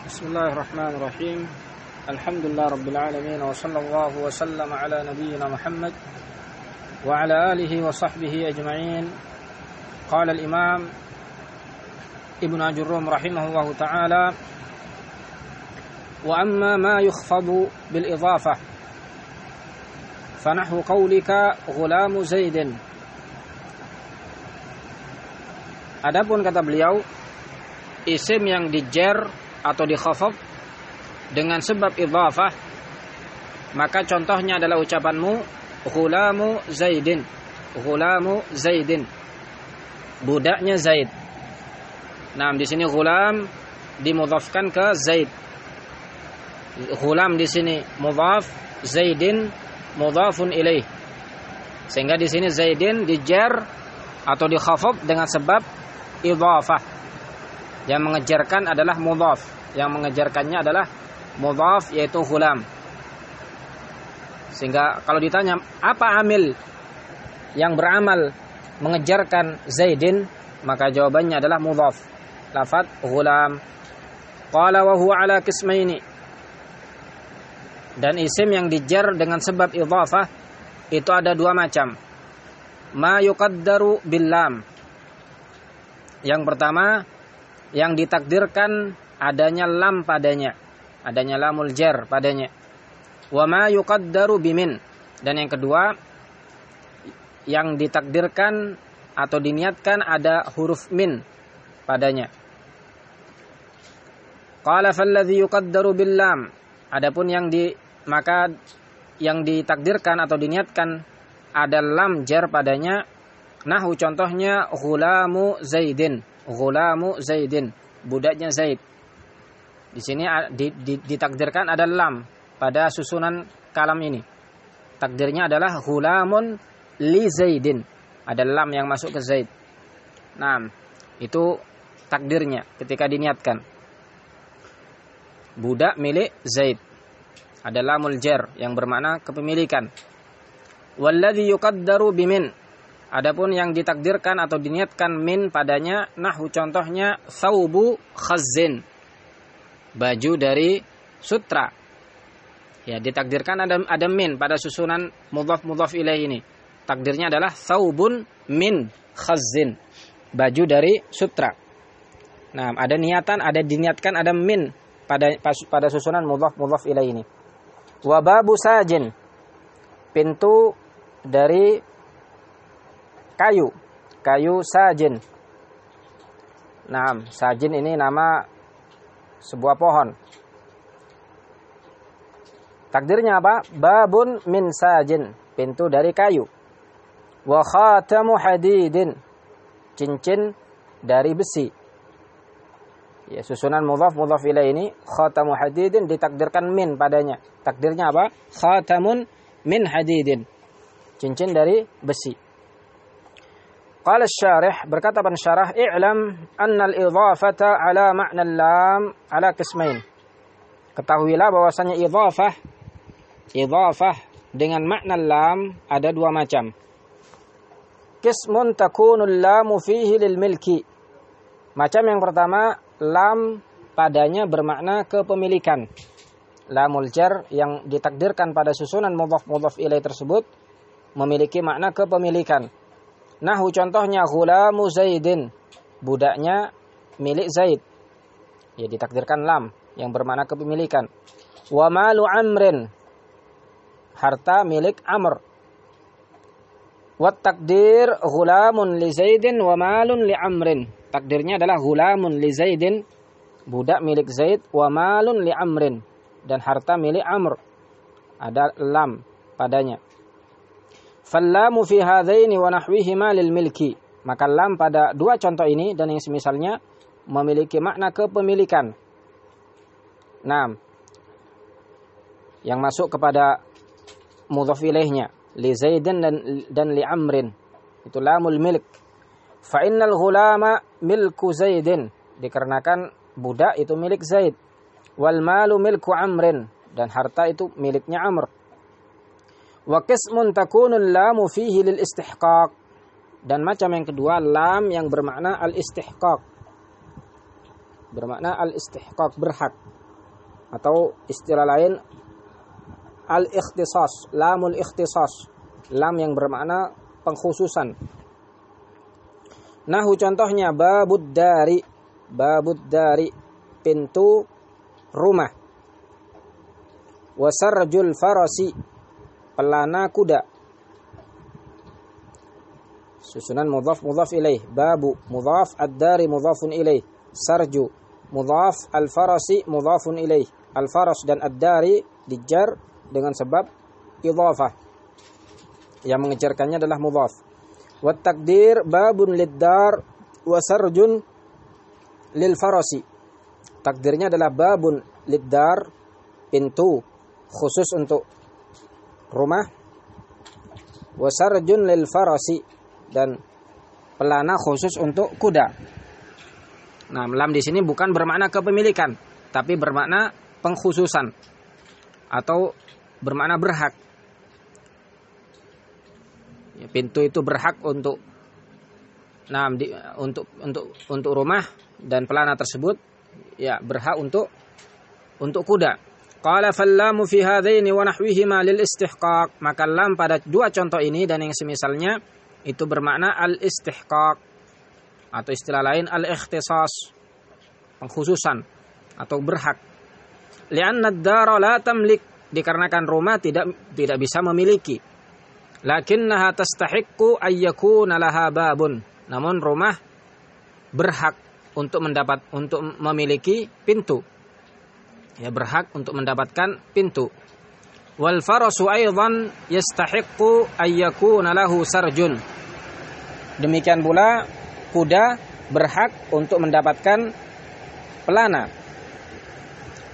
بسم الله الرحمن الرحيم. الحمد لله رب العالمين وصلى الله وسلم على نبينا محمد وعلى آله وصحبه أجمعين. قال الإمام ابن أجروم رحمه الله تعالى وأما ما يخفض بالإضافة فنحو قولك غلام زيد. Adapun kata beliau isim yang dijer atau dikhafaf dengan sebab idhafah maka contohnya adalah ucapanmu ghulamu zaidin. Ghulamu zaidin. Budaknya zaid. Nah di sini ghulam dimudhafkan ke zaid. Ghulam di sini mudhaf zaidin mudhafun ilaih sehingga di sini zaidin dijer atau dikhafaf dengan sebab idhafah yang mengejarkan adalah mudhaf. Yang mengejarkannya adalah mudhaf yaitu hulam sehingga kalau ditanya apa amil yang beramal mengejarkan zaidin? Maka jawabannya adalah mudhaf. Lafat hulam qala wa huwa ala kismaini dan isim yang dijar dengan sebab idhafah itu ada dua macam. Ma yuqaddaru bil lam. Yang pertama, yang ditakdirkan adanya lam padanya, adanya lamul jar padanya. Wa ma yuqaddaru bimin. Dan yang kedua, yang ditakdirkan atau diniatkan ada huruf min padanya. Qala falladhi yuqaddaru bil lam. Adapun yang di maka yang ditakdirkan atau diniatkan ada lam jar padanya Nahu contohnya ghulamu Zaidin, ghulamu Zaidin, budaknya Zaid. Di sini ditakdirkan ada lam pada susunan kalam ini. Takdirnya adalah ghulamun li Zaidin. Ada lam yang masuk ke Zaid. Nah, itu takdirnya ketika diniatkan. Budak milik Zaid. Ada lamul jar yang bermakna kepemilikan. Walladhi yuqaddaru bimin Adapun yang ditakdirkan atau diniatkan min padanya, nahu contohnya saubu khazin. Baju dari sutra. Ya, ditakdirkan ada ada min pada susunan mudhaf mudhaf ilaih ini. Takdirnya adalah saubun min khazin. Baju dari sutra. Nah, ada niatan, ada diniatkan ada min pada pada susunan mudhaf mudhaf ilaih ini. Wababu sajin. Pintu dari kayu, kayu sajin. Nah, sajin ini nama sebuah pohon. Takdirnya apa? Babun min sajin, pintu dari kayu. Wa khatamu hadidin, cincin dari besi. Ya, susunan mudhaf mudhaf ilaih ini khatamu hadidin ditakdirkan min padanya. Takdirnya apa? Khatamun min hadidin. Cincin dari besi. Qala syarih berkata pensyarah i'lam anna al-idhafata ala ma'na lam ala qismain. Ketahuilah bahwasanya idhafah idhafah dengan makna lam ada dua macam. Qismun takunu lamu fihi lil milki. Macam yang pertama lam padanya bermakna kepemilikan. Lamul jar yang ditakdirkan pada susunan mudhaf mudhaf ilaih tersebut memiliki makna kepemilikan Nahu contohnya ghulamu Zaidin. Budaknya milik Zaid. Ya ditakdirkan lam yang bermakna kepemilikan. Wa malu Amrin. Harta milik Amr. Wa takdir ghulamun li Zaidin wa malun li Amrin. Takdirnya adalah ghulamun li Zaidin. Budak milik Zaid wa malun li Amrin. Dan harta milik Amr. Ada lam padanya. Fallamu fi hadaini wa nahwihima lil milki. Maka lam pada dua contoh ini dan yang semisalnya memiliki makna kepemilikan. Nah, yang masuk kepada mudhaf ilaihnya li Zaidin dan dan li Amrin. Itu lamul milk. Fa innal ghulama milku Zaidin. Dikarenakan budak itu milik Zaid. Wal malu milku Amrin dan harta itu miliknya Amr. Wa qismun takunul lamu fihi lil istihqaq. Dan macam yang kedua lam yang bermakna al istihqaq. bermakna al-istihqaq berhak atau istilah lain al-ikhtisas, lamul ikhtisas, lam yang bermakna pengkhususan. Nahu contohnya babud dari, babud dari pintu rumah. Wasarjul farasi pelana kuda. Susunan mudhaf mudhaf ilaih, babu mudhaf ad-dari mudhafun ilaih, sarju mudhaf al-farasi mudhafun ilaih. Al-faras dan ad-dari dijar dengan sebab idhafah. Yang mengejarkannya adalah mudhaf. Wa takdir babun lid-dar wa sarjun lil farasi. Takdirnya adalah babun lid-dar pintu khusus untuk rumah wa sarjun lil farasi dan pelana khusus untuk kuda. Nah, lam di sini bukan bermakna kepemilikan, tapi bermakna pengkhususan atau bermakna berhak. Ya, pintu itu berhak untuk nah di, untuk untuk untuk rumah dan pelana tersebut ya berhak untuk untuk kuda. Qala fallamu fi hadaini wa nahwihima lil istihqaq. Maka lam pada dua contoh ini dan yang semisalnya itu bermakna al istihqaq. Atau istilah lain al ikhtisas. Pengkhususan. Atau berhak. Li'anna ad-dara la tamlik. Dikarenakan rumah tidak tidak bisa memiliki. Lakinnaha tastahiqqu ay yakuna laha babun. Namun rumah berhak untuk mendapat untuk memiliki pintu ya berhak untuk mendapatkan pintu wal farasu aidan yastahiqqu ay yakuna lahu sarjun demikian pula kuda berhak untuk mendapatkan pelana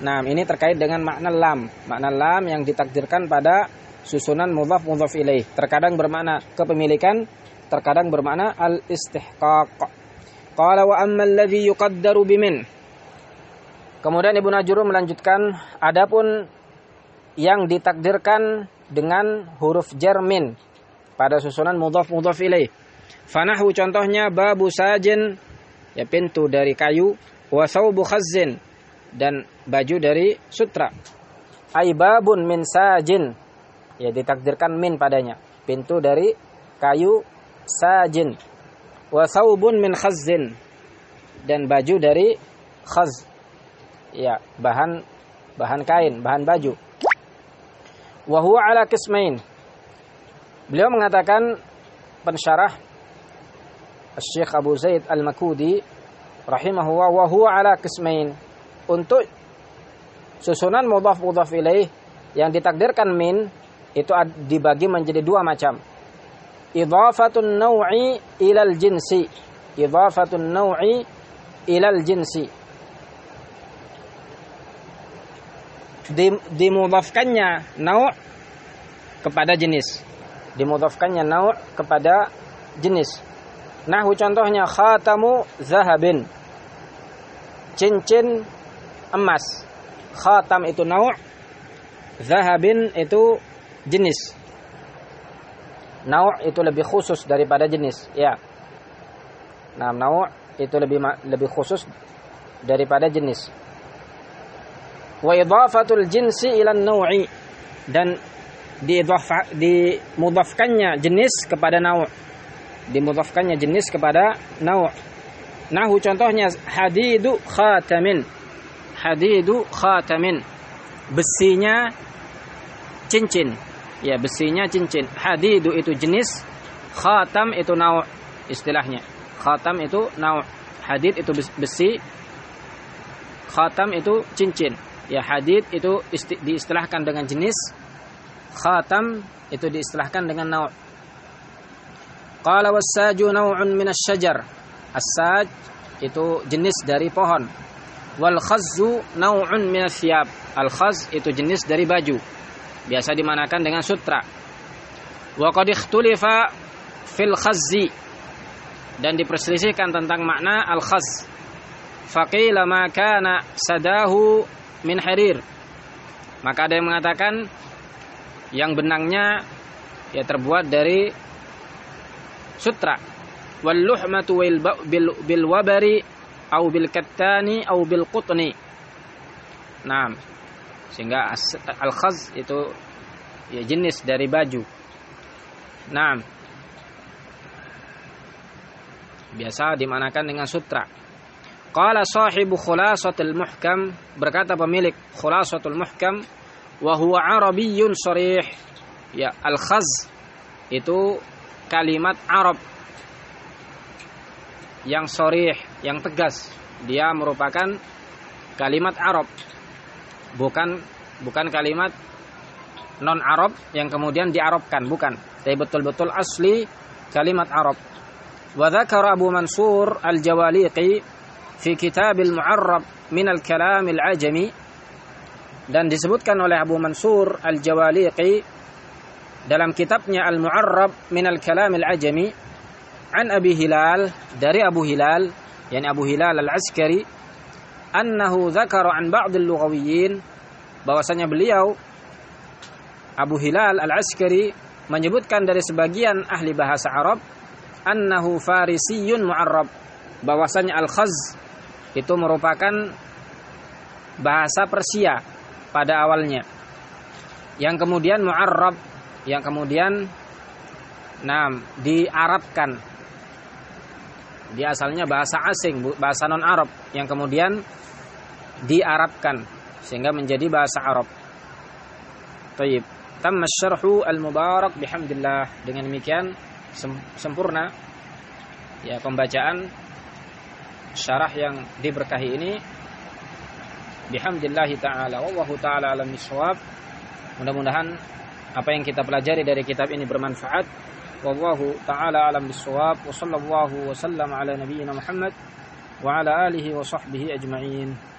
Nah, ini terkait dengan makna lam. Makna lam yang ditakdirkan pada susunan mudhaf mudhaf ilaih. Terkadang bermakna kepemilikan, terkadang bermakna al-istihqaq. Qala wa amma alladhi yuqaddaru bimin. Kemudian Ibnu Najuru melanjutkan, adapun yang ditakdirkan dengan huruf jermin pada susunan mudhaf mudhaf ilaih. Fanahu contohnya babu sajin ya pintu dari kayu wa saubu dan baju dari sutra. Aibabun min sajin. Ya ditakdirkan min padanya. Pintu dari kayu sajin. Wa thawbun min khazzin. Dan baju dari khaz. Ya, bahan bahan kain, bahan baju. Wa huwa ala kismain. Beliau mengatakan pensyarah Syekh Abu Zaid Al-Makudi rahimahullah wa huwa ala kismain untuk susunan mudhaf mudhaf ilaih yang ditakdirkan min itu dibagi menjadi dua macam. Idhafatun naw'i ilal jinsi. Idhafatun naw'i ilal jinsi. Dimudhafkannya naw' kepada jenis. Dimudhafkannya naw' kepada jenis. Nah, contohnya khatamu zahabin. Cincin emas. Khatam itu nau' zahabin itu jenis. Nau' itu lebih khusus daripada jenis, ya. Nah, nau' itu lebih lebih khusus daripada jenis. Wa idhafatul jinsi ila naui dan diidhafa dimudhafkannya jenis kepada nau' dimudhafkannya jenis kepada nau' Nahu contohnya hadidu khatamin. Hadidu khatamin. Besinya cincin. Ya besinya cincin. Hadidu itu jenis khatam itu nau istilahnya. Khatam itu nau hadid itu besi khatam itu cincin ya hadid itu isti, diistilahkan dengan jenis khatam itu diistilahkan dengan nau qala wasaju naw'un min asyajar as-saj itu jenis dari pohon Wal khazzu naw'un min thiyab. Al khaz itu jenis dari baju. Biasa dimanakan dengan sutra. Wa qad ikhtulifa fil khazzi dan diperselisihkan tentang makna al khaz. Faqila ma kana sadahu min harir. Maka ada yang mengatakan yang benangnya ya terbuat dari sutra. Wal luhmatu bil, bil wabari au bil kattani au bil qutni. Nah, sehingga al khaz itu ya jenis dari baju. Nah, biasa dimanakan dengan sutra. Qala sahibu khulasatul muhkam berkata pemilik khulasatul muhkam wa huwa arabiyyun sharih. Ya, al khaz itu kalimat Arab yang sorih, yang tegas. Dia merupakan kalimat Arab, bukan bukan kalimat non Arab yang kemudian diarabkan, bukan. Tapi betul-betul asli kalimat Arab. Wa dzakara Abu Mansur Al-Jawaliqi fi kitab al-Mu'arrab min al-kalam al-ajami dan disebutkan oleh Abu Mansur Al-Jawaliqi dalam kitabnya Al-Mu'arrab min al-Kalam al-Ajami an Abi Hilal dari Abu Hilal yani Abu Hilal Al-Askari annahu dzakara an ba'd al-lughawiyyin bahwasanya beliau Abu Hilal Al-Askari menyebutkan dari sebagian ahli bahasa Arab annahu farisiyun mu'arrab bahwasanya al-khaz itu merupakan bahasa Persia pada awalnya yang kemudian mu'arrab yang kemudian nah diarabkan dia asalnya bahasa asing bahasa non Arab yang kemudian diarabkan sehingga menjadi bahasa Arab. Taib. Tamma syarhu al-mubarak bihamdillah. Dengan demikian sempurna ya pembacaan syarah yang diberkahi ini bihamdillah taala wallahu taala alam bisawab. Mudah-mudahan apa yang kita pelajari dari kitab ini bermanfaat wallahu taala alam bisawab wa sallallahu wa sallam ala nabiyyina Muhammad wa ala alihi wa sahbihi ajma'in